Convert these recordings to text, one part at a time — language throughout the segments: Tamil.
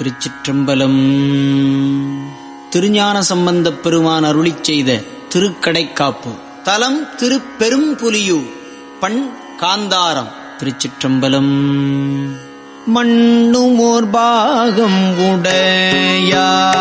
திருச்சிற்றம்பலம். திருஞான சம்பந்தப் பெருமான் அருளி செய்த திருக்கடைக்காப்பு. தலம் திருப்பெரும்புலியு பண் காந்தாரம் திருச்சிற்றம்பலம். மண்ணுமோர் பாகம் உடையா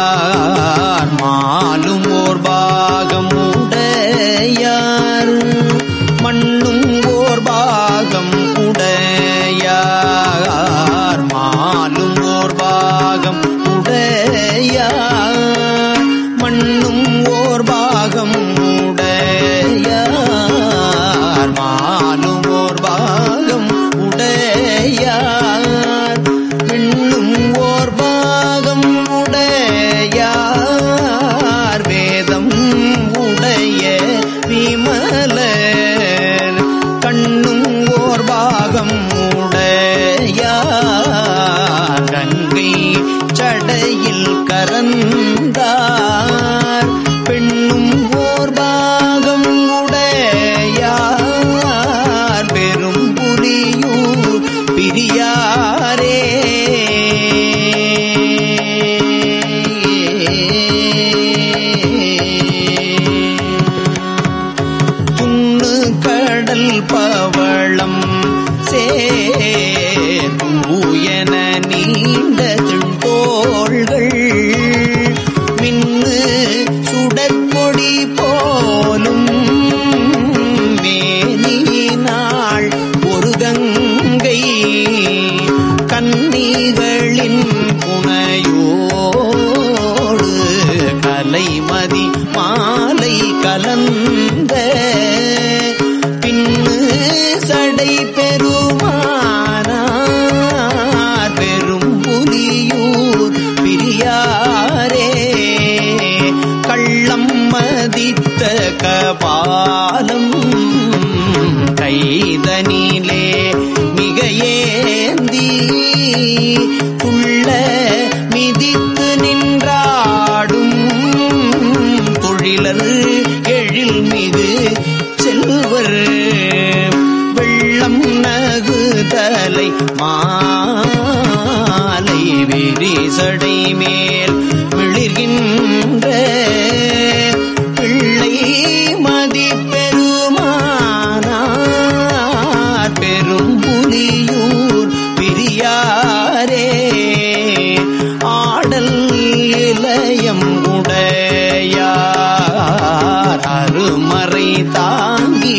ராகம் மலை பெருமானார் பெரும் புலியூர் பிரியாரே. கள்ளம் மதித்த கபாலம் கைதனிலே மிகையேந்தி தாங்கி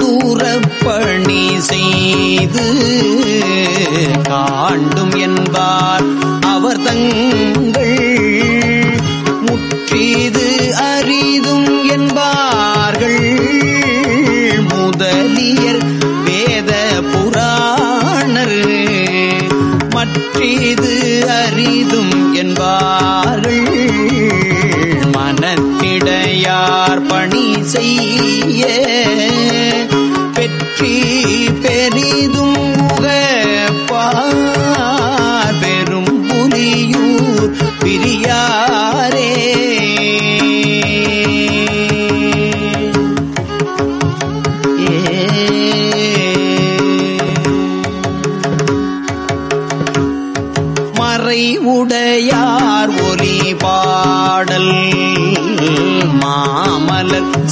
தூரப்பணி செய்து காண்டும் என்பார் அவர் தங்கள் முற்றீது அரிதும் என்பார்கள். முதலியர் வேத புராணர் மற்றீது அரிதும் என்பார். செய்ய. பெற்றி பெரிதும்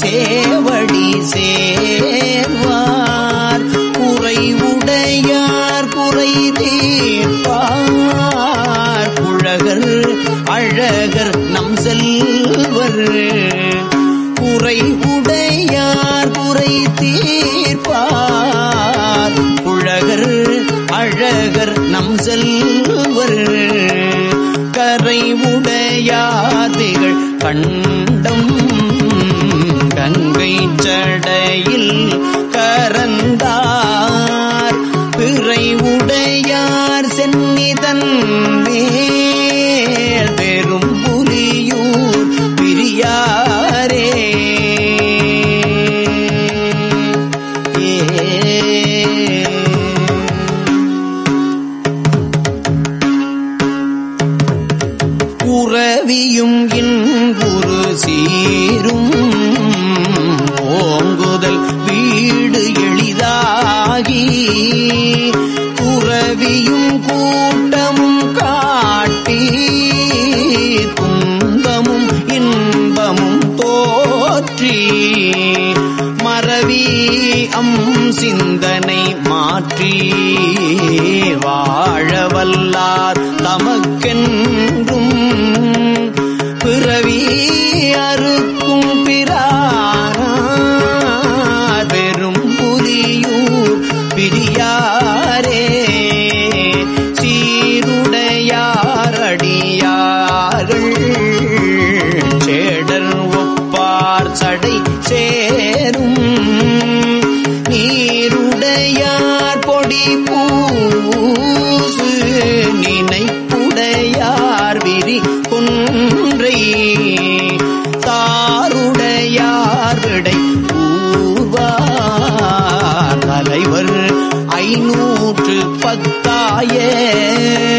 சேவடி சேர்வார். குறை உடையார் குறை தீர்ப்பார் குழகர் அழகர் நம் செல்வர். குறை உடையார் குறை தீர்ப்பார். குழகர் அழகர் நம் செல்வர். கரை உடையாதிகள் கண்டம் கங்கை சடையில் கரந்தார். பிறை உடையார் சென்னிதன் மேல் பெரும் புலியூர் பிரியாரே. உறவியும் இன்புறு சீரும் எளிதாகி உறவியும் கூட்டமும் காட்டி துன்பமும் இன்பமும் தோற்றி மறவி அம் சிந்தனை மாற்றி பூசு நினைப்புடையார் விரி குன்றை. தாருடையார் விடை பூவார் தலைவர் ஐநூற்று பத்தாயே.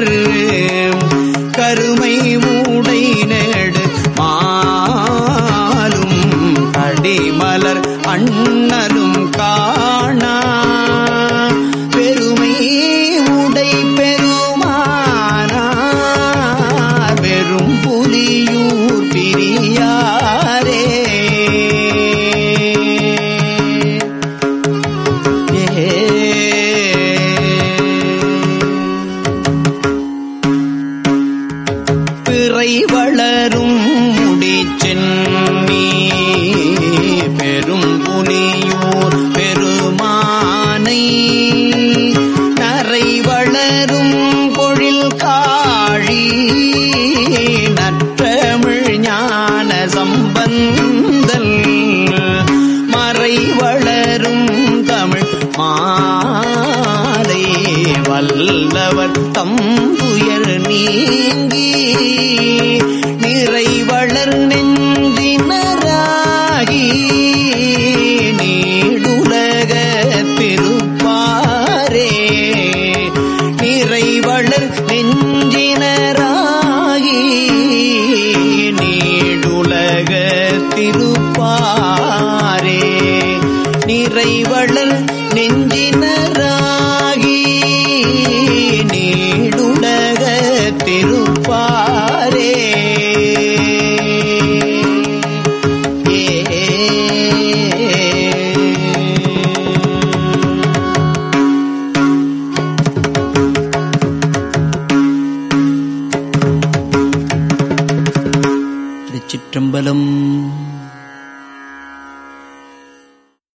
முதல்வர் கருமை மூடை நேடு மாலும் அடிமலர் அண்ணலும் காணா. பெருமை உடை பெருமானா. பெரும் புலியூர் பிரியா. புனியூர் பெருமானை. நரை வளரும் பொழில் காழி நற்றமிழ் ஞான சம்பந்தல். மறை வளரும் தமிழ் மாலை வல்லவர் தம்புயர் நீங்கி நிறை வளர் நெஞ்ச